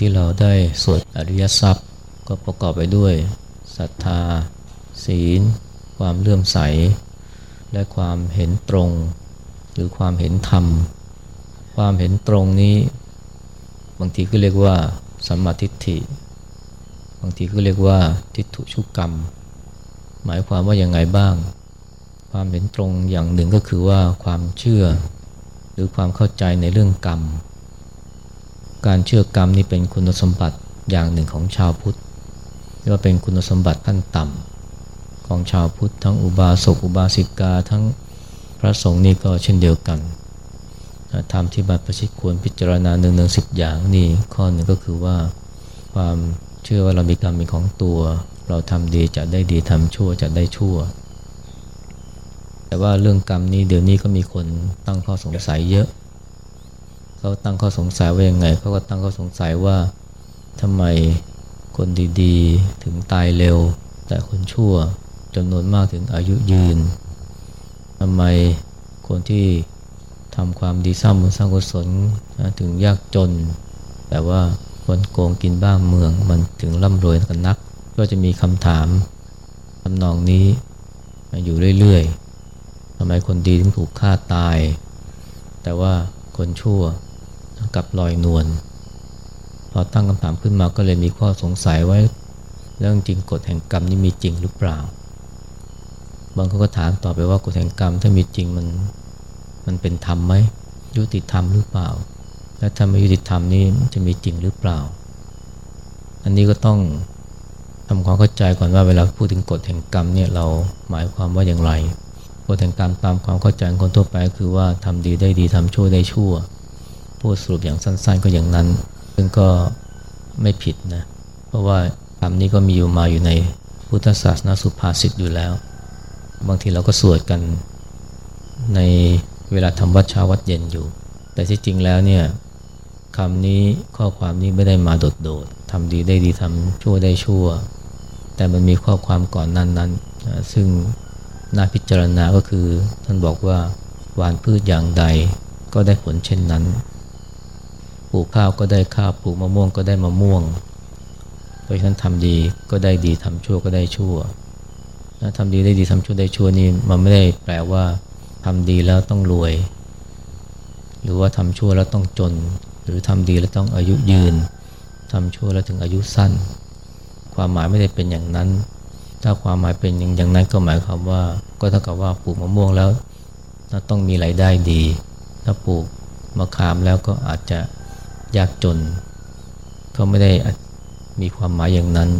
ที่เราได้สวดอริยทรัพย์ ก็ประกอบไปด้วยศรัทธา ศีล ความเลื่อมใส และความเห็นตรง หรือความเห็นธรรม ความเห็นตรงนี้ บางทีก็เรียกว่าสัมมาทิฏฐิ บางทีก็เรียกว่าทิฏฐุชุกกรรม หมายความว่าอย่างไงบ้าง ความเห็นตรงอย่างหนึ่งก็คือว่าความเชื่อ หรือความเข้าใจในเรื่องกรรม การเชื่อกรรมนี่เป็นคุณสมบัติอย่างหนึ่งของชาวพุทธเรียกว่าเป็นคุณสมบัติขั้นต่ำของชาวพุทธทั้งอุบาสกอุบาสิกาทั้งพระสงฆ์นี่ก็เช่นเดียวกันธรรมที่บัตรประชิตควรพิจารณาหนึ่งหนึ่งสิบอย่างนี่ข้อหนึ่งก็คือว่าความเชื่อว่าเรามีกรรมเป็นของตัว เราทำดีจะได้ดีทำชั่วจะได้ชั่ว แต่ว่าเรื่องกรรมนี้เดี๋ยวนี้ก็มีคนตั้งข้อสงสัยเยอะ เขาตั้งข้อสงสัยว่ายังไง เขาก็ตั้งข้อสงสัยว่าทำไมคนดีๆ ถึงตายเร็ว แต่คนชั่วจำนวนมากถึงอายุยืนทำไมคนที่ทำความดีสร้างบุญสร้างกุศลถึงยากจน แต่ว่าคนโกงกินบ้านเมืองมันถึงร่ำรวยกันนัก ก็จะมีคำถามทำนองนี้อยู่เรื่อยๆทำไมคนดีถึงถูกฆ่าตาย แต่ว่าคนชั่ว กับลอยนวลพอตั้งคำถามขึ้นมาก็เลยมีข้อสงสัยไว้เรื่องจริงกฎแห่งกรรมนี่มีจริงหรือเปล่า บางคนก็ถามต่อไปว่ากฎแห่งกรรมถ้ามีจริงมันมันเป็นธรรมไหมยุติธรรมหรือเปล่า และถ้าไม่ยุติธรรมนี่จะมีจริงหรือเปล่า อันนี้ก็ต้องทำความเข้าใจก่อนว่าเวลาพูดถึงกฎแห่งกรรมเนี่ยเราหมายความว่าอย่างไรกฎแห่งกรรมตามความเข้าใจของคนทั่วไปคือว่าทำดีได้ดีทำชั่วได้ชั่ว พูดสรุปอย่างสั้น ๆ ก็อย่างนั้น ซึ่งก็ไม่ผิดนะ เพราะว่าคำนี้ก็มีอยู่มาอยู่ในพุทธศาสนาสุภาษิตอยู่แล้ว บางทีเราก็สวดกันในเวลาทำวัดเช้าวัดเย็นอยู่ แต่ที่จริงแล้วเนี่ยคำนี้ข้อความนี้ไม่ได้มาโดดๆทำดีได้ดีทำชั่วได้ชั่ว แต่มันมีข้อความก่อนนั้นนั้นซึ่งน่าพิจารณาก็คือท่านบอกว่าหวานพืชอย่างใดก็ได้ผลเช่นนั้น ปลูกข้าวก็ได้ข้าวปลูกมะม่วงก็ได้มะม่วง เพราะฉะนั้นทำดีก็ได้ดีทำชั่วก็ได้ชั่วทำดีได้ดีทำชั่วได้ชั่วนี่มันไม่ได้แปลว่าทำดีแล้วต้องรวย หรือว่าทำชั่วแล้วต้องจน หรือทำดีแล้วต้องอายุยืนทำชั่วแล้วถึงอายุสั้น ความหมายไม่ได้เป็นอย่างนั้น ถ้าความหมายเป็นอย่างนั้นก็หมายความว่า ก็เท่ากับว่าปลูกมะม่วงแล้วต้องมีรายได้ดี ถ้าปลูกมะขามแล้วก็อาจจะ ยากจนก็ไม่ได้มีความหมายอย่างนั้น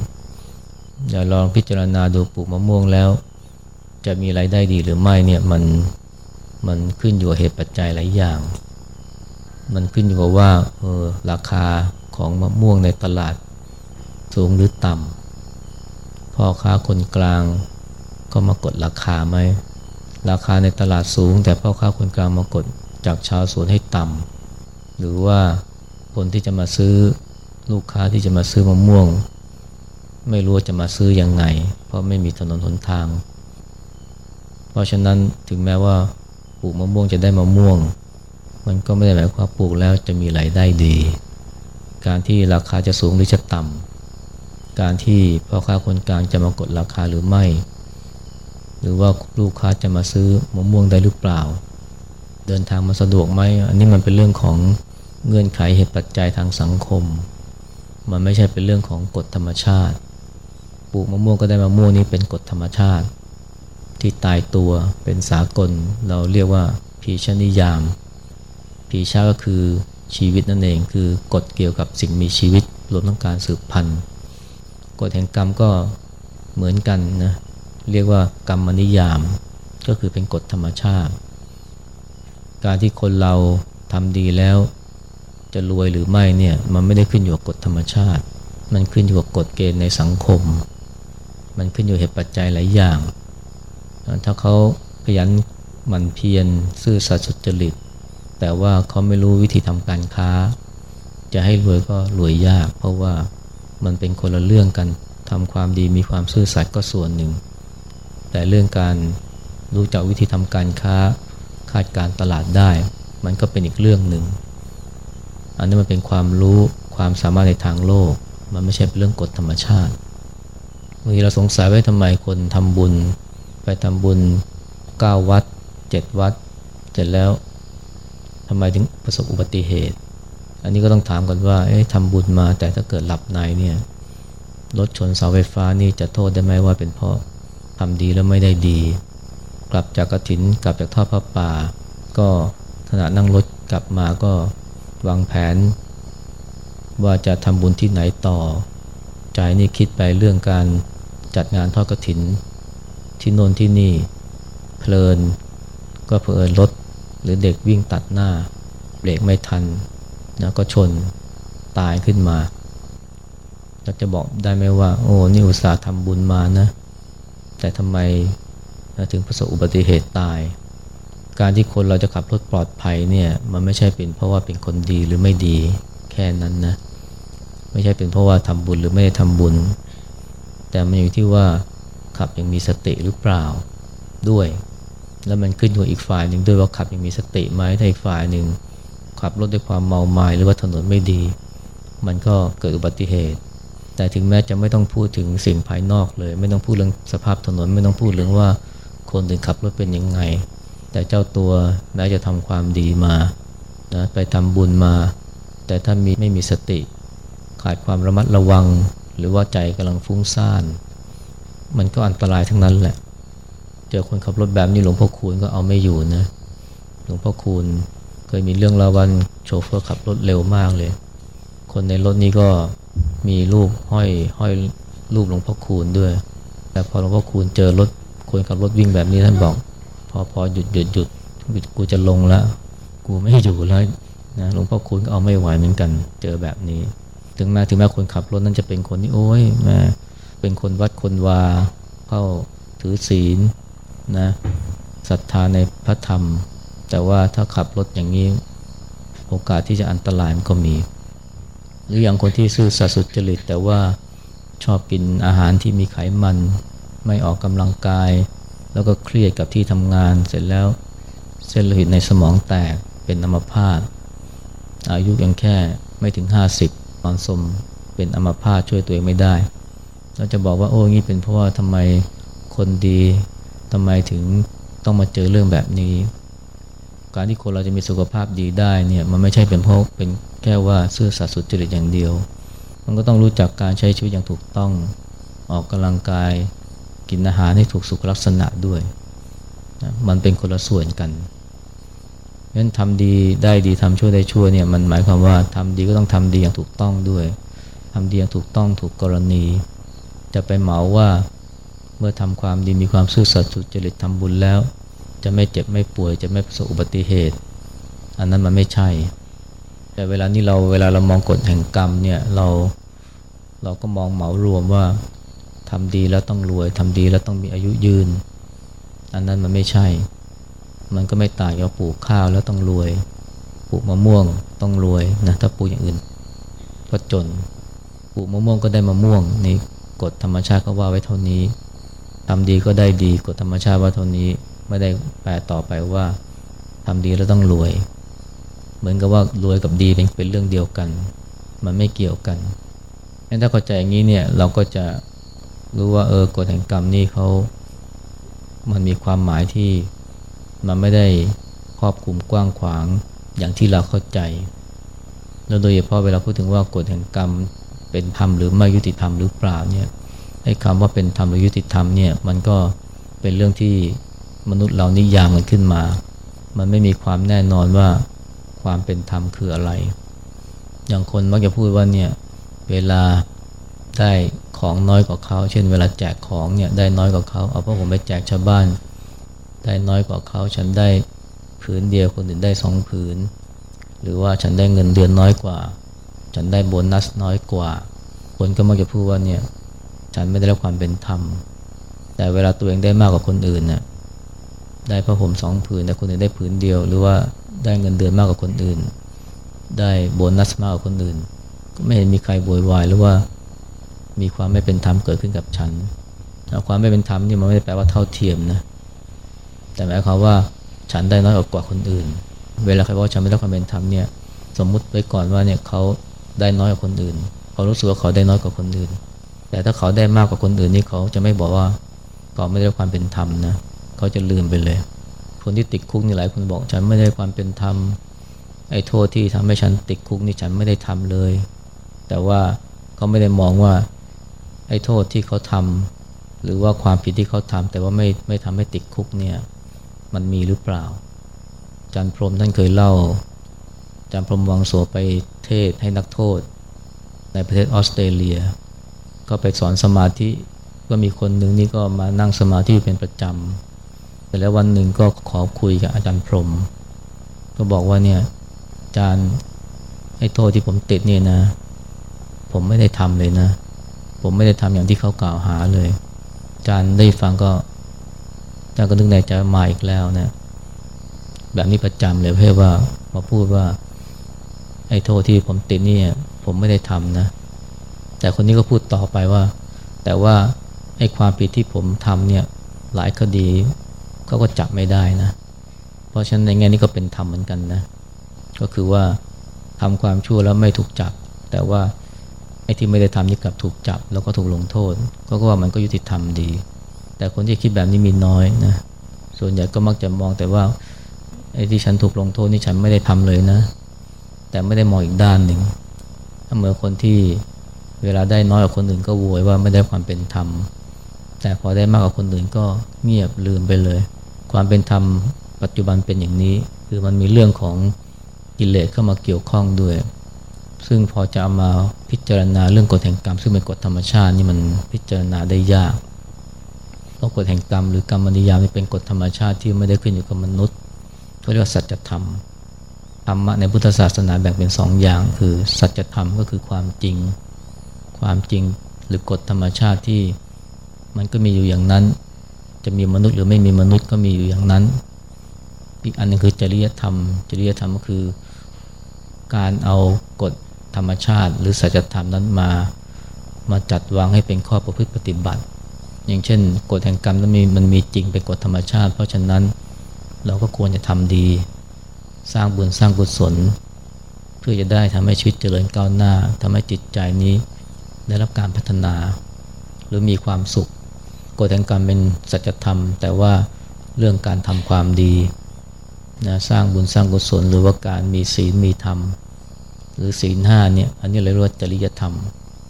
อย่าลองพิจารณาดูปลูกมะม่วงแล้ว จะมีรายได้ดีหรือไม่เนี่ยมันมันขึ้นอยู่กับเหตุปัจจัยหลายอย่าง มันขึ้นอยู่กับว่าเออราคาของมะม่วงในตลาดสูงหรือต่ำพ่อค้าคนกลางก็มากดราคาไหมราคาในตลาดสูง แต่พ่อค้าคนกลางมากดจากชาวสวนให้ต่ำหรือว่า คนที่จะมาซื้อลูกค้าที่จะมาซื้อมะม่วง ไม่รู้จะมาซื้อยังไง เพราะไม่มีถนนหนทาง เพราะฉะนั้นถึงแม้ว่าปลูกมะม่วงจะได้มะม่วง มันก็ไม่ได้หมายความปลูกแล้วจะมีรายได้ดี การที่ราคาจะสูงหรือจะต่ำการที่พ่อค้าคนกลางจะมากดราคาหรือไม่ หรือว่าลูกค้าจะมาซื้อมะม่วงได้หรือเปล่า เดินทางมาสะดวกไหมอันนี้มันเป็นเรื่องของ เงื่อนไขเหตุปัจจัยทางสังคม มันไม่ใช่เป็นเรื่องของกฎธรรมชาติ ปลูกมะม่วงก็ได้มะม่วงนี่เป็นกฎธรรมชาติ ที่ตายตัวเป็นสากล เราเรียกว่าพีชนิยาม พีชาก็คือชีวิตนั่นเองคือกฎเกี่ยวกับสิ่งมีชีวิตรวมทั้งการสืบพันธุ์กฎแห่งกรรมก็เหมือนกันนะเรียกว่ากรรมนิยาม ก็คือเป็นกฎธรรมชาติ การที่คนเราทำดีแล้ว จะรวยหรือไม่เนี่ยมันไม่ได้ขึ้นอยู่กับกฎธรรมชาติ มันขึ้นอยู่กับกฎเกณฑ์ในสังคม มันขึ้นอยู่เหตุปัจจัยหลายอย่าง ถ้าเขาขยันหมั่นเพียรซื่อสัตย์สุจริต แต่ว่าเขาไม่รู้วิธีทำการค้า จะให้รวยก็รวยยาก เพราะว่ามันเป็นคนละเรื่องกันทำความดีมีความซื่อสัตย์ก็ส่วนหนึ่ง แต่เรื่องการรู้จักวิธีทำการค้าคาดการตลาดได้ มันก็เป็นอีกเรื่องหนึ่ง อันนี้มันเป็นความรู้ความสามารถในทางโลก มันไม่ใช่เป็นเรื่องกฎธรรมชาติบางทีเราสงสัยว่าทำไมคนทำบุญ ไปทำบุญ 9 วัด 7 วัด เสร็จแล้วทำไมถึงประสบอุบัติเหตุ อันนี้ก็ต้องถามกันว่าเอ๊ะทำบุญมาแต่ถ้าเกิดหลับในเนี่ยรถชนเสาไฟฟ้านี่จะโทษได้ไหมว่าเป็นเพราะทำดีแล้วไม่ได้ดี กลับจากกระถินกลับจากทอดพระป่า ก็ขณะนั่งรถกลับมาก็ วางแผน ว่าจะทำบุญที่ไหนต่อ ใจนี่คิดไปเรื่องการจัดงานทอดกระถิน ที่โน่นที่นี่ เพลิน ก็เพลินรถหรือเด็กวิ่งตัดหน้า เบรกไม่ทันนะก็ชนตายขึ้นมาเราจะบอกได้ไหมว่า โอ้นี่อุตส่าห์ทำบุญมานะ แต่ทำไมถึงประสบอุบัติเหตุตาย การที่คนเราจะขับรถปลอดภัยเนี่ยมันไม่ใช่เป็นเพราะว่าเป็นคนดีหรือไม่ดีแค่นั้นนะ ไม่ใช่เป็นเพราะว่าทำบุญหรือไม่ได้ทำบุญ แต่มันอยู่ที่ว่าขับยังมีสติหรือเปล่าด้วย แล้วมันขึ้นอยู่อีกฝ่ายหนึ่งด้วยว่าขับยังมีสติไหมถ้าอีกฝ่ายหนึ่งขับรถด้วยความเมาไมา้หรือว่าถนนไม่ดี มันก็เกิดอุบัติเหตุ แต่ถึงแม้จะไม่ต้องพูดถึงสิ่งภายนอกเลย ไม่ต้องพูดเรื่องสภาพถนนไม่ต้องพูดเรื่องว่าคนอื่ขับรถเป็นยังไง แต่เจ้าตัวแม้จะทำความดีมานะไปทำบุญมา แต่ถ้ามีไม่มีสติ ขาดความระมัดระวัง หรือว่าใจกำลังฟุ้งซ่าน มันก็อันตรายทั้งนั้นแหละ เจอคนขับรถแบบนี้หลวงพ่อคูณก็เอาไม่อยู่นะ หลวงพ่อคูณเคยมีเรื่องเล่าวันโชเฟอร์ขับรถเร็วมากเลย คนในรถนี้ก็มีรูปห้อยห้อยรูปหลวงพ่อคูณด้วย แต่พอหลวงพ่อคูณเจอรถคนขับรถวิ่งแบบนี้ท่านบอก อพอหยุดหยุดหยุดกูจะลงแล้ว กูไม่อยู่แล้วนะหลวงพ่อคูณก็เอาไม่ไหวเหมือนกันเจอแบบนี้ ถึงแม้ถึงแม้คนขับรถนั้นจะเป็นคนที่โอ้ยแม่เป็นคนวัดคนวาเข้าถือศีลนะศรัทธาในพระธรรม แต่ว่าถ้าขับรถอย่างนี้โอกาสที่จะอันตรายมันก็มี หรืออย่างคนที่ซื่อสัตย์สุจริต แต่ว่าชอบกินอาหารที่มีไขมัน ไม่ออกกำลังกาย แล้วก็เครียดกับที่ทำงานเสร็จแล้วเส้นโลหิตในสมองแตกเป็นอัมพาตอายุยังแค่ไม่ถึง 50ตอนสมเป็นอัมพาตช่วยตัวเองไม่ได้เราจะบอกว่าโอ้งี้เป็นเพราะว่าทำไมคนดีทำไมถึงต้องมาเจอเรื่องแบบนี้ การที่คนเราจะมีสุขภาพดีได้เนี่ยมันไม่ใช่เป็นเพราะเป็นแค่ว่าซื่อสัตย์สุจริตอย่างเดียว มันก็ต้องรู้จักการใช้ชีวิตอย่างถูกต้องออกกำลังกาย กินอาหารให้ถูกสุขลักษณะด้วยนะมันเป็นคนละส่วนกันเพราะฉะนั้นทำดีได้ดีทำชั่วได้ชั่วเนี่ยมันหมายความว่าทำดีก็ต้องทำดีอย่างถูกต้องด้วยทำดีอย่างถูกต้องถูกกรณี จะไปเหมาว่าเมื่อทำความดีมีความซื่อสัตย์สุจริตทำบุญแล้ว จะไม่เจ็บไม่ป่วย จะไม่ประสบอุบัติเหตุ อันนั้นมันไม่ใช่ แต่เวลานี้เราเวลาเรามองกฎแห่งกรรมเนี่ยเราเราก็มองเหมารวมว่า ทำดีแล้วต้องรวยทำดีแล้วต้องมีอายุยืน อันนั้นมันไม่ใช่ มันก็ไม่ต่างกับปลูกข้าวแล้วต้องรวย ปลูกมะม่วงต้องรวยนะถ้าปลูกอย่างอื่น ก็จน ปลูกมะม่วงก็ได้มะม่วงนี่กฎธรรมชาติก็ว่าไว้เท่านี้ทำดีก็ได้ดีกฎธรรมชาติว่าเท่านี้ไม่ได้แปลต่อไปว่าทำดีแล้วต้องรวย เหมือนกับว่ารวยกับดีเป็นเป็นเรื่องเดียวกัน มันไม่เกี่ยวกันงั้นถ้าเข้าใจอย่างนี้เนี่ยเราก็จะ รู้ว่าเออกฎแห่งกรรมนี่เขามันมีความหมายที่มันไม่ได้ครอบคลุมกว้างขวางอย่างที่เราเข้าใจ แล้วโดยเฉพาะเวลาพูดถึงว่ากฎแห่งกรรมเป็นธรรมหรือไม่ยุติธรรมหรือเปล่าเนี่ยไอ้คำว่าเป็นธรรมหรือยุติธรรมเนี่ยมันก็เป็นเรื่องที่มนุษย์เรานิยามมันขึ้นมา มันไม่มีความแน่นอนว่าความเป็นธรรมคืออะไร อย่างคนมักจะพูดว่าเนี่ยเวลา ได้ของน้อยกว่าเขา เช่นเวลาแจกของเนี่ยได้น้อยกว่าเขาเอาเพราะผมไปแจกชาวบ้าน ได้น้อยกว่าเขาฉันได้ผืนเดียวคนอื่นได้สองผืน หรือว่าฉันได้เงินเดือนน้อยกว่า ฉันได้โบนัสน้อยกว่า คนก็มักจะพูดว่าเนี่ยฉันไม่ได้รับความเป็นธรรม แต่เวลาตัวเองได้มากกว่าคนอื่นน่ะได้ผ้าห่มสองผืนแต่คนอื่นได้ผืนเดียว หรือว่าได้เงินเดือนมากกว่าคนอื่น ได้โบนัสมากกว่าคนอื่น ก็ไม่เห็นมีใครโวยวายหรือว่า มีความไม่เป็นธรรมเกิดขึ้นกับฉันความไม่เป็นธรรมนี่มันไม่ได้แปลว่าเท่าเทียมนะแต่หมายความว่าฉันได้น้อยกว่าคนอื่น เวลาใครว่าฉันไม่ได้ความเป็นธรรมเนี่ยสมมุติไว้ก่อนว่าเนี่ยเขาได้น้อยกว่าคนอื่นเขารู้สึกว่าเขาได้น้อยกว่าคนอื่น แต่ถ้าเขาได้มากกว่าคนอื่นนี่เขาจะไม่บอกว่าเขาไม่ได้ความเป็นธรรมนะเขาจะลืมไปเลย คนที่ติดคุกนี่หลายคนบอกฉันไม่ได้ความเป็นธรรมไอ้โทษที่ทำให้ฉันติดคุกนี่ฉันไม่ได้ทำเลย แต่ว่าเขาไม่ได้มองว่า ไอ้โทษที่เขาทำหรือว่าความผิดที่เขาทำแต่ว่าไม่ไม่ทำให้ติดคุกเนี่ยมันมีหรือเปล่าจันพรมท่านเคยเล่าจันพรมวังโสไปเทศให้นักโทษ ในประเทศออสเตรเลีย ก็ไปสอนสมาธิก็มีคนหนึ่งนี่ก็มานั่งสมาธิเป็นประจำแต่แล้ววันหนึ่งก็ขอคุยกับอาจารย์พรม ก็บอกว่าเนี่ยอาจารย์ไอ้โทษที่ผมติดเนี่ยนะ ผมไม่ได้ทำเลยนะ ผมไม่ได้ทำอย่างที่เขากล่าวหาเลยอาจารย์ได้ฟังก็อาจารย์ก็นึกในใจมาอีกแล้วนะแบบนี้ประจำเลยเพื่อว่ามาพูดว่า ไอ้โทษที่ผมติดนี่ผมไม่ได้ทำนะ แต่คนนี้ก็พูดต่อไปว่า แต่ว่าไอ้ความผิดที่ผมทำเนี่ย หลายคดีเขาก็จับไม่ได้นะ เพราะฉะนั้นในแง่นี้ก็เป็นธรรมเหมือนกันนะ ก็คือว่าทำความชั่วแล้วไม่ถูกจับ แต่ว่า ไอ้ที่ไม่ได้ทำนี่กลับถูกจับ แล้วก็ถูกลงโทษก็ว่ามันก็ยุติธรรมดี แต่คนที่คิดแบบนี้มีน้อยนะส่วนใหญ่ก็มักจะมองแต่ว่าไอ้ที่ฉันถูกลงโทษนี่ฉันไม่ได้ทำเลยนะ แต่ไม่ได้มองอีกด้านหนึ่งเหมือนคนที่เวลาได้น้อยกว่าคนอื่นก็โวยว่าไม่ได้ความเป็นธรรม แต่พอได้มากกว่าคนอื่นก็เงียบลืมไปเลย ความเป็นธรรมปัจจุบันเป็นอย่างนี้ คือมันมีเรื่องของกิเลสเข้ามาเกี่ยวข้องด้วย ซึ่งพอจะเอามาพิจารณาเรื่องกฎแห่งกรรม ซึ่งเป็นกฎธรรมชาตินี่มันพิจารณาได้ยากเพราะกฎแห่งกรรมหรือกรรมนิยามนี่เป็นกฎธรรมชาติที่ไม่ได้ขึ้นอยู่กับมนุษย์เขาเรียกว่าสัจธรรมธรรมะในพุทธศาสนาแบ่งเป็นสองอย่าง คือ สัจธรรมก็คือความจริง ความจริงหรือกฎธรรมชาติที่มันก็มีอยู่อย่างนั้น จะมีมนุษย์หรือไม่มีมนุษย์ก็มีอยู่อย่างนั้น อีกอันนึงคือจริยธรรม จริยธรรมก็คือการเอากฎ ธรรมชาติ หรือสัจธรรมนั้นมามาจัดวางให้เป็นข้อประพฤติปฏิบัติ อย่างเช่นกฎแห่งกรรมนั้นมีมันมีจริงเป็นกฎธรรมชาติ เพราะฉะนั้นเราก็ควรจะทำดี สร้างบุญสร้างกุศล เพื่อจะได้ทำให้ชีวิตเจริญก้าวหน้าทำให้จิตใจนี้ได้รับการพัฒนา หรือมีความสุขกฎแห่งกรรมเป็นสัจธรรม แต่ว่าเรื่องการทำความดีนะสร้างบุญสร้างกุศล หรือว่าการมีศีลมีธรรม หรือศีลห้าเนี่ยอันนี้เรียกว่าจริยธรรม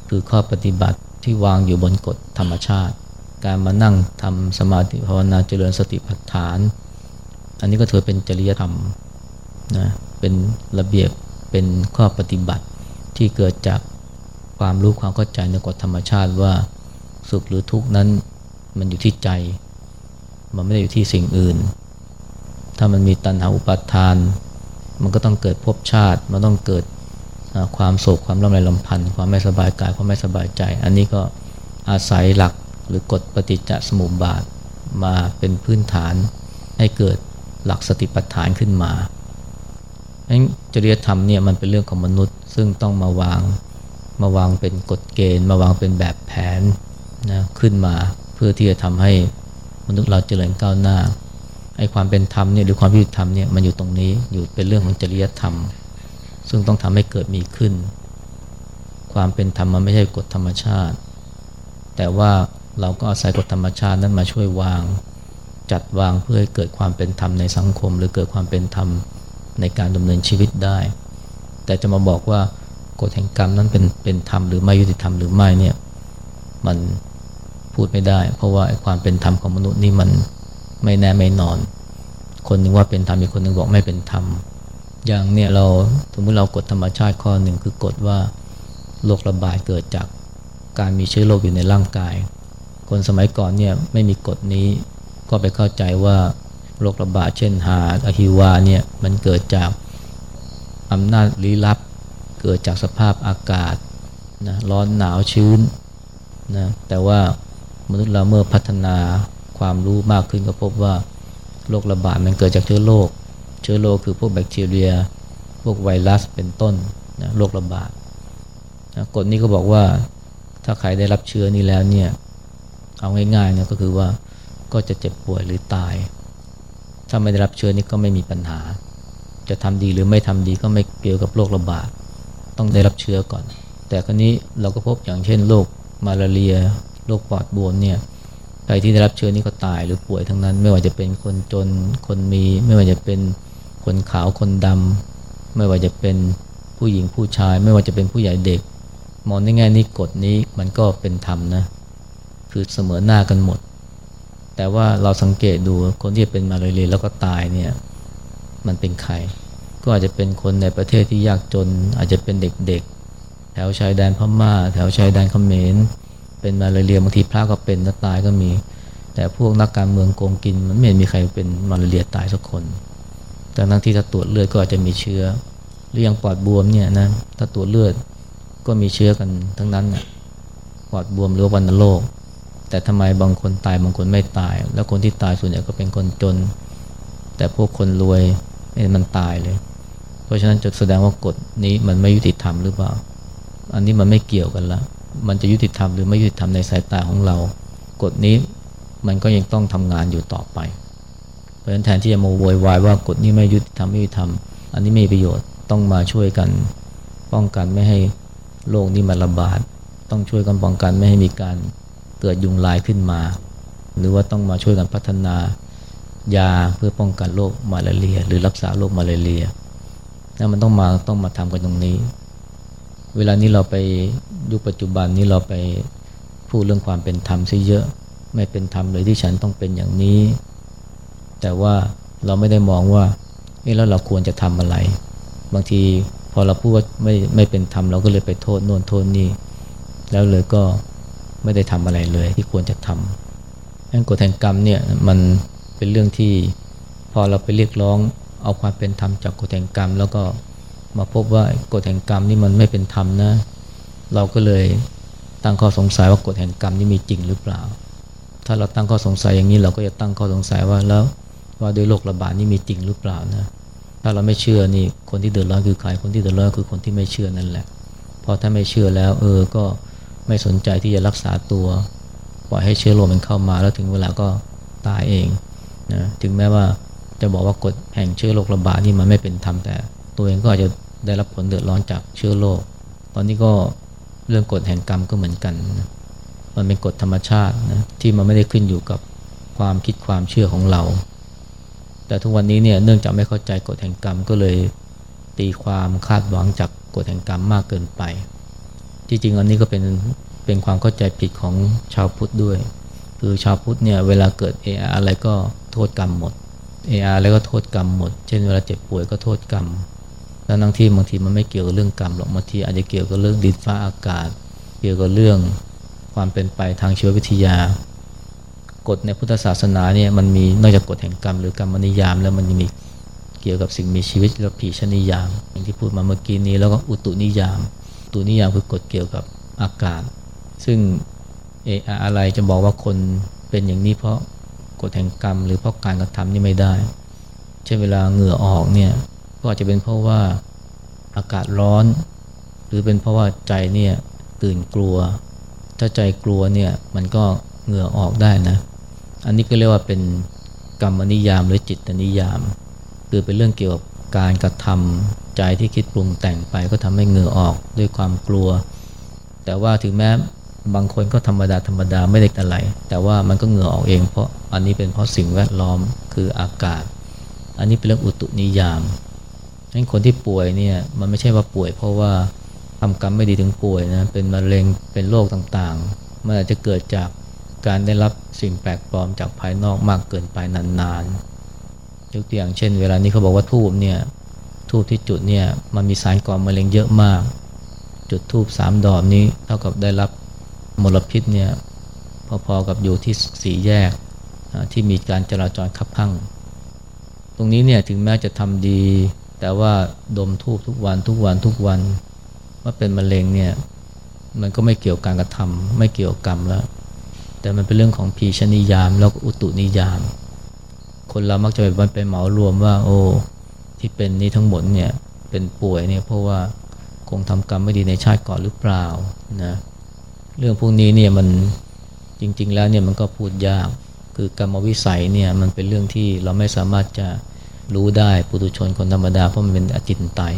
คือข้อปฏิบัติที่วางอยู่บนกฎธรรมชาติ การมานั่งทำสมาธิภาวนาเจริญสติปัฏฐาน อันนี้ก็ถือเป็นจริยธรรมนะเป็นระเบียบเป็นข้อปฏิบัติที่เกิดจากความรู้ความเข้าใจในกฎธรรมชาติว่าสุขหรือทุกข์นั้นมันอยู่ที่ใจ มันไม่ได้อยู่ที่สิ่งอื่น ถ้ามันมีตัณหาอุปาทาน มันก็ต้องเกิดภพชาติ มันต้องเกิด ความโศกความร่ำไรลำพันธ์ความไม่สบายกายความไม่สบายใจ อันนี้ก็อาศัยหลักหรือกฎปฏิจจสมุปบาทมาเป็นพื้นฐานให้เกิดหลักสติปัฏฐานขึ้นมาจริยธรรมเนี่ยมันเป็นเรื่องของมนุษย์ ซึ่งต้องมาวางมาวางเป็นกฎเกณฑ์ มาวางเป็นแบบแผนนะขึ้นมาเพื่อที่จะทำให้มนุษย์เราเจริญก้าวหน้าไอ้ความเป็นธรรมเนี่ยหรือความยุติธรรมเนี่ยมันอยู่ตรงนี้อยู่เป็นเรื่องของจริยธรรม ซึ่งต้องทำให้เกิดมีขึ้น ความเป็นธรรมมันไม่ใช่กฎธรรมชาติ แต่ว่าเราก็อาศัยกฎธรรมชาตินั้นมาช่วยวาง จัดวางเพื่อให้เกิดความเป็นธรรมในสังคม หรือเกิดความเป็นธรรมในการดำเนินชีวิตได้ แต่จะมาบอกว่ากฎแห่งกรรมนั้นเป็นเป็นธรรมหรือไม่ยุติธรรมหรือไม่เนี่ยมันพูดไม่ได้ เพราะว่าความเป็นธรรมของมนุษย์นี่มันไม่แน่ไม่นอน คนหนึ่งว่าเป็นธรรมอีกคนหนึ่งบอกไม่เป็นธรรม อย่างเนี่ยเราสมมติเรากฎธรรมชาติข้อหนึ่งคือกฎว่าโรคระบาดเกิดจากการมีเชื้อโรคอยู่ในร่างกาย คนสมัยก่อนเนี่ยไม่มีกฎนี้ก็ไปเข้าใจว่าโรคระบาดเช่นหาอหิวาเนี่ยมันเกิดจากอำนาจลี้ลับ เกิดจากสภาพอากาศนะร้อนหนาวชื้นนะแต่ว่ามนุษย์เราเมื่อพัฒนาความรู้มากขึ้นก็พบว่าโรคระบาดมันเกิดจากเชื้อโรค ชื้อโรคคือพวกแบคทีเรีย พวกไวรัสเป็นต้นนะโรคระบาดนะกฎนี้ก็บอกว่าถ้าใครได้รับเชื้อนี้แล้วเนี่ยเอาง่ายๆนะก็คือว่าก็จะเจ็บป่วยหรือตาย ถ้าไม่ได้รับเชื้อนี้ก็ไม่มีปัญหา จะทำดีหรือไม่ทำดีก็ไม่เกี่ยวกับโรคระบาดต้องได้รับเชื้อก่อน แต่ครั้นี้เราก็พบอย่างเช่นโรคมาลาเรียโรคปอดบวมเนี่ยใครที่ได้รับเชื้อนี้ก็ตายหรือป่วยทั้งนั้น ไม่ว่าจะเป็นคนจนคนมี ไม่ว่าจะเป็น คนขาวคนดำไม่ว่าจะเป็นผู้หญิงผู้ชาย ไม่ว่าจะเป็นผู้ใหญ่เด็ก มองในแง่นี้กฎนี้มันก็เป็นธรรมนะ คือเสมอหน้ากันหมด แต่ว่าเราสังเกตดูคนที่เป็นมาลาเรียแล้วก็ตายเนี่ยมันเป็นใคร ก็อาจจะเป็นคนในประเทศที่ยากจน อาจจะเป็นเด็กๆ แถวชายแดนพม่า แถวชายแดนเขมร เป็นมาลาเรียบางทีพระก็เป็นและตายก็มี แต่พวกนักการเมืองโกงกินมันไม่เห็นมีใครเป็นมาลาเรียตายสักคน แต่ทั้งที่ถ้าตรวจเลือดก็อาจจะมีเชื้อ หรือยังปอดบวมเนี่ยนะถ้าตรวจเลือดก็มีเชื้อกันทั้งนั้นนะปอดบวมหรือวันโรคแต่ทำไมบางคนตายบางคนไม่ตาย แล้วคนที่ตายส่วนใหญ่ก็เป็นคนจน แต่พวกคนรวยมันตายเลย เพราะฉะนั้นจะแสดงว่ากฎนี้มันไม่ยุติธรรมหรือเปล่า อันนี้มันไม่เกี่ยวกันละ มันจะยุติธรรมหรือไม่ยุติธรรมในสายตาของเรา กฎนี้มันก็ยังต้องทำงานอยู่ต่อไป ราะฉะนั้นแทนที่จะมาโวยวายว่ากฎนี้ไม่ยุติธรรมไม่ยุติธรรม อันนี้ไม่มีประโยชน์ต้องมาช่วยกันป้องกันไม่ให้โรคนี้มันระบาด ต้องช่วยกันป้องกันไม่ให้มีการเกิดยุงลายขึ้นมา หรือว่าต้องมาช่วยกันพัฒนายาเพื่อป้องกันโรคมาลาเรีย หรือรักษาโรคมาลาเรียนั่นมันต้องมาต้องมาทำกันตรงนี้ เวลานี้เราไปยุคปัจจุบันนี้เราไปพูดเรื่องความเป็นธรรมซะเยอะ ไม่เป็นธรรมเลยที่ฉันต้องเป็นอย่างนี้ แต่ว่าเราไม่ได้มองว่าเอ๊ะแล้วเราควรจะทำอะไร บางทีพอเราพูดว่าไม่ไม่เป็นธรรมเราก็เลยไปโทษโน่นโทษนี่แล้วเลยก็ไม่ได้ทำอะไรเลยที่ควรจะทำงั้นกฎแห่งกรรมเนี่ยมันเป็นเรื่องที่พอเราไปเรียกร้องเอาความเป็นธรรมจากกฎแห่งกรรม แล้วก็มาพบว่ากฎแห่งกรรมนี่มันไม่เป็นธรรมนะ เราก็เลยตั้งข้อสงสัยว่ากฎแห่งกรรมนี่มีจริงหรือเปล่า ถ้าเราตั้งข้อสงสัยอย่างนี้เราก็จะตั้งข้อสงสัยว่าแล้ว ว่าด้วยโรคระบาดนี่มีจริงหรือเปล่านะถ้าเราไม่เชื่อนี่คนที่เดือดร้อนคือใครคนที่เดือดร้อนคือคนที่ไม่เชื่อนั่นแหละพอถ้าไม่เชื่อแล้ว เออก็ไม่สนใจที่จะรักษาตัวปล่อยให้เชื้อโรคมันเข้ามาแล้วถึงเวลาก็ตายเองนะถึงแม้ว่าจะบอกว่ากฎแห่งเชื้อโรคระบาดนี่มันไม่เป็นธรรมแต่ ตัวเองก็อาจจะได้รับผลเดือดร้อนจากเชื้อโรคตอนนี้ก็เรื่องกฎแห่งกรรมก็เหมือนกันนะมันเป็นกฎธรรมชาตินะที่มันไม่ได้ขึ้นอยู่กับความคิดความเชื่อของเรา แต่ทุกวันนี้เนี่ยเนื่องจากไม่เข้าใจกฎแห่งกรรมก็เลยตีความคาดหวังจากกฎแห่งกรรมมากเกินไป จริงๆอันนี้ก็เป็นเป็นความเข้าใจผิดของชาวพุทธด้วย คือชาวพุทธเนี่ยเวลาเกิดเออะไรก็โทษกรรมหมดเออะไรก็โทษกรรมหมด เช่นเวลาเจ็บป่วยก็โทษกรรมแล้วทั้งที่บางทีมันไม่เกี่ยวกับเรื่องกรรมหรอกบางทีอาจจะเกี่ยวกับเรื่องดินฟ้าอากาศ เกี่ยวกับเรื่องความเป็นไปทางชีววิทยา กฎในพุทธศาสนาเนี่ยมันมีนอกจากกฎแห่งกรรมหรือกรรมนิยาม แล้วมันยังมีเกี่ยวกับสิ่งมีชีวิตและผีชนิยาม อย่างที่พูดมาเมื่อกี้นี้แล้วก็อุตุนิยามตุนิยามคือกฎเกี่ยวกับอากาศ ซึ่งเออะไรจะบอกว่าคนเป็นอย่างนี้เพราะกฎแห่งกรรม หรือเพราะการกระทำนี่ไม่ได้ เช่นเวลาเหงื่อออกเนี่ยก็อาจจะเป็นเพราะว่าอากาศร้อน หรือเป็นเพราะว่าใจเนี่ยตื่นกลัว ถ้าใจกลัวเนี่ยมันก็เหงื่อออกได้นะ อันนี้ก็เรียกว่าเป็นกรรมนิยามหรือจิตนิยาม คือเป็นเรื่องเกี่ยวกับการกระทำใจที่คิดปรุงแต่งไปก็ทำให้เหงื่อออกด้วยความกลัว แต่ว่าถึงแม้บางคนก็ธรรมดาธรรมดาไม่ได้อะไร แต่ว่ามันก็เหงื่อออกเอง เพราะอันนี้เป็นเพราะสิ่งแวดล้อมคืออากาศ อันนี้เป็นเรื่องอุตุนิยามงั้นคนที่ป่วยเนี่ยมันไม่ใช่ว่าป่วย เพราะว่าทำกรรมไม่ดีถึงป่วยนะเป็นมะเร็งเป็นโรคต่างๆมันอาจจะเกิดจาก การได้รับสิ่งแปลกปลอมจากภายนอกมากเกินไปนานๆ ยกตัวอย่างเช่น เวลานี้เขาบอกว่าทูบเนี่ยทูบที่จุดเนี่ยมันมีสารก่อมะเร็งเยอะมาก จุดทูบสามดอกนี้เท่ากับได้รับมลพิษเนี่ยพอๆกับอยู่ที่สีแยกที่มีการจราจรขับข้างตรงนี้เนี่ยถึงแม้จะทำดี แต่ว่าดมทูบทุกวันทุกวันทุกวันว่าเป็นมะเร็งเนี่ยมันก็ไม่เกี่ยวกับการกระทำไม่เกี่ยวกับกรรมแล้ว แต่มันเป็นเรื่องของพีชนิยาม แล้วก็อุตุนิยาม คนเรามักจะไปไปเหมารวมว่า โอ้ที่เป็นนี้ทั้งหมดเนี่ยเป็นป่วยเนี่ยเพราะว่าคงทำกรรมไม่ดีในชาติก่อนหรือเปล่านะเรื่องพวกนี้เนี่ยมันจริง ๆ แล้วเนี่ยมันก็พูดยาก คือกรรมวิสัยเนี่ยมันเป็นเรื่องที่เราไม่สามารถจะรู้ได้ปุถุชนคนธรรมดาเพราะมันเป็นอจินไตย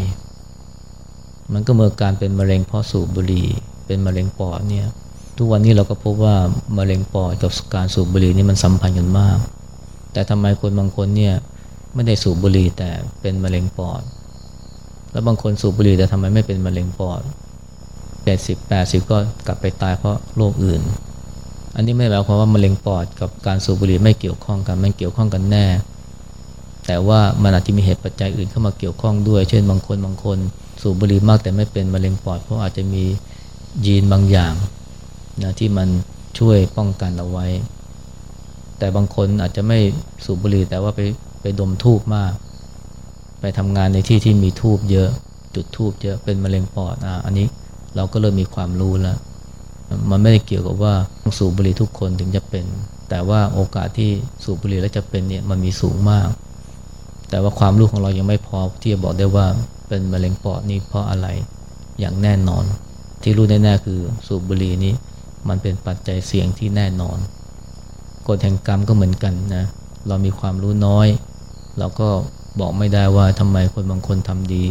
มันก็เมื่อการเป็นมะเร็งเพราะสูบบุหรี่เป็นมะเร็งปอดเนี่ย ทุกวันนี้เราก็พบว่ามะเร็งปอดกับการสูบบุหรี่นี่มันสัมพันธ์กันมาก แต่ทำไมคนบางคนเนี่ยไม่ได้สูบบุหรี่แต่เป็นมะเร็งปอด แล้วบางคนสูบบุหรี่แต่ทำไมไม่เป็นมะเร็งปอดเจ็ดสิบแปดสิบก็กลับไปตายเพราะโรคอื่น อันนี้ไม่ได้หมายความว่ามะเร็งปอดกับการสูบบุหรี่ไม่เกี่ยวข้องกัน มันเกี่ยวข้องกันแน่ แต่ว่ามันอาจจะมีเหตุปัจจัยอื่นเข้ามาเกี่ยวข้องด้วย เช่นบางคนบางคนสูบบุหรี่มากแต่ไม่เป็นมะเร็งปอด เพราะอาจจะมียีนบางอย่าง นะที่มันช่วยป้องกันเอาไว้ แต่บางคนอาจจะไม่สูบบุหรี่แต่ว่าไปไปดมทูบมาก ไปทำงานในที่ที่มีทูบเยอะจุดทูบเยอะเป็นมะเร็งปอดอะอันนี้เราก็เริ่มมีความรู้แล้ว มันไม่ได้เกี่ยวกับว่าสูบบุหรี่ทุกคนถึงจะเป็น แต่ว่าโอกาสที่สูบบุหรี่แล้วจะเป็นเนี่ยมันมีสูงมาก แต่ว่าความรู้ของเรายังไม่พอที่จะบอกได้ว่าเป็นมะเร็งปอดนี่เพราะอะไรอย่างแน่นอน ที่รู้แน่ๆคือสูบบุหรี่นี้ มันเป็นปัจจัยเสี่ยงที่แน่นอน กฎแห่งกรรมก็เหมือนกันนะ เรามีความรู้น้อย เราก็บอกไม่ได้ว่าทำไมคนบางคนทำดี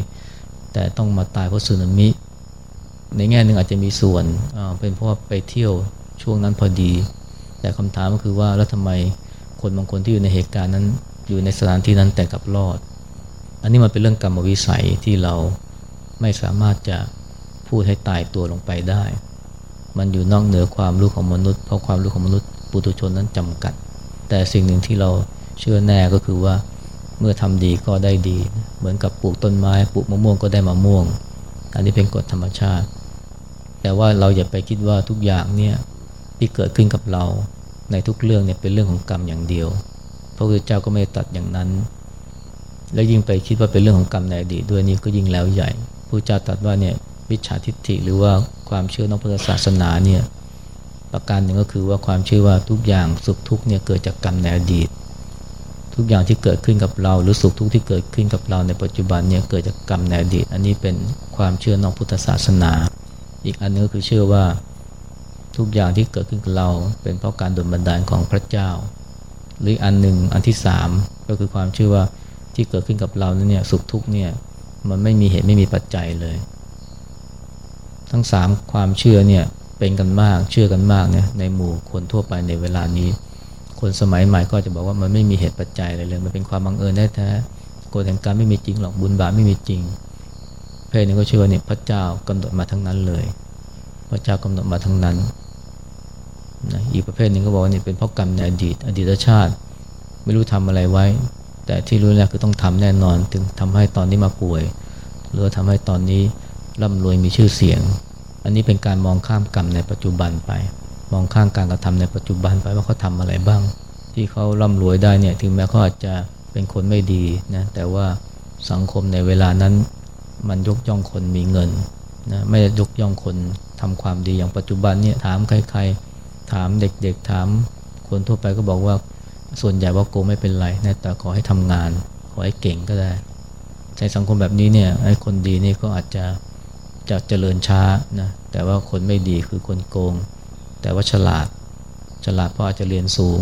แต่ต้องมาตายเพราะสึนามิ ในแง่หนึ่งอาจจะมีส่วน เป็นเพราะว่าไปเที่ยวช่วงนั้นพอดี แต่คำถามก็คือว่าแล้วทำไมคนบางคนที่อยู่ในเหตุการณ์นั้น อยู่ในสถานที่นั้นแต่กับรอด อันนี้มันเป็นเรื่องกรรมวิสัยที่เราไม่สามารถจะพูดให้ตายตัวลงไปได้ มันอยู่นอกเหนือความรู้ของมนุษย์ เพราะความรู้ของมนุษย์ปุถุชนนั้นจำกัด แต่สิ่งหนึ่งที่เราเชื่อแน่ก็คือว่าเมื่อทำดีก็ได้ดี เหมือนกับปลูกต้นไม้ปลูกมะม่วงก็ได้มะม่วง อันนี้เป็นกฎธรรมชาติ แต่ว่าเราอย่าไปคิดว่าทุกอย่างเนี่ยที่เกิดขึ้นกับเราในทุกเรื่องเนี่ยเป็นเรื่องของกรรมอย่างเดียว พระพุทธเจ้าก็ไม่ตัดอย่างนั้น แล้วยิ่งไปคิดว่าเป็นเรื่องของกรรมในอดีตด้วยนี่ก็ยิ่งแล้วใหญ่พระเจ้าตรัสว่าเนี่ยวิชาทิฏฐิหรือว่า ความเชื่อนอกพุทธศาสนาเนี่ยประการหนึ่งก็คือว่าความเชื่อว่าทุกอย่างสุขทุกเนี่ยเกิดจากกรรมในอดีต ทุกอย่างที่เกิดขึ้นกับเรา หรือสุขทุกที่เกิดขึ้นกับเราในปัจจุบันเนี่ยเกิดจากกรรมในอดีต อันนี้เป็นความเชื่อนอกพุทธศาสนา อีกอันนึงก็คือเชื่อว่าทุกอย่างที่เกิดขึ้นกับเรา เป็นเพราะการดลบันดาลของพระเจ้า หรืออันหนึ่งอันที่สามก็คือความเชื่อว่าที่เกิดขึ้นกับเราเนี่ยสุขทุกเนี่ยมันไม่มีเหตุไม่มีปัจจัยเลย ทั้งสามความเชื่อเนี่ยเป็นกันมากเชื่อกันมากเนี่ยในหมู่คนทั่วไปในเวลานี้ คนสมัยใหม่ก็จะบอกว่ามันไม่มีเหตุปัจจัยอะไรเลยมันเป็นความบังเอิญแท้ๆกฎแห่งการไม่มีจริงหรอกบุญบาปไม่มีจริง เพศนึงก็เชื่อว่าเนี่ยพระเจ้ากำหนดมาทั้งนั้นเลย พระเจ้ากำหนดมาทั้งนั้นนะอีกประเภทหนึ่งก็บอกว่านี่เป็นเพราะกรรมในอดีต อดีตชาติ ไม่รู้ทำอะไรไว้ แต่ที่รู้แล้วคือต้องทำแน่นอน ถึงทำให้ตอนนี้มาป่วย หรือทำให้ตอนนี้ ร่ำรวยมีชื่อเสียง อันนี้เป็นการมองข้ามกรรมในปัจจุบันไป มองข้ามการกระทำในปัจจุบันไปว่าเขาทาอะไรบ้าง ที่เขาร่ำรวยได้เนี่ยถึงแม้เขาอาจจะเป็นคนไม่ดีนะแต่ว่าสังคมในเวลานั้นมันยกย่องคนมีเงินนะไม่ยกย่องคนทำความดีอย่างปัจจุบันเนี่ยถามใครๆ ถามเด็กๆ ถามคนทั่วไปก็บอกว่าส่วนใหญ่ว่าโกไม่เป็นไรนะแต่ขอให้ทำงาน ขอให้เก่งก็ได้ ในสังคมแบบนี้เนี่ยไอ้คนดีนี่ก็อาจจะ จะเจริญช้านะแต่ว่าคนไม่ดีคือคนโกง แต่ว่าฉลาดฉลาดเพราะอาจจะเรียนสูง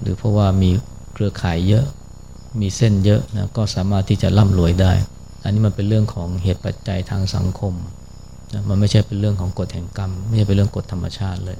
หรือเพราะว่ามีเครือข่ายเยอะมีเส้นเยอะนะก็สามารถที่จะร่ำรวยได้ อันนี้มันเป็นเรื่องของเหตุปัจจัยทางสังคมนะมันไม่ใช่เป็นเรื่องของกฎแห่งกรรม ไม่ใช่เป็นเรื่องกฎธรรมชาติเลย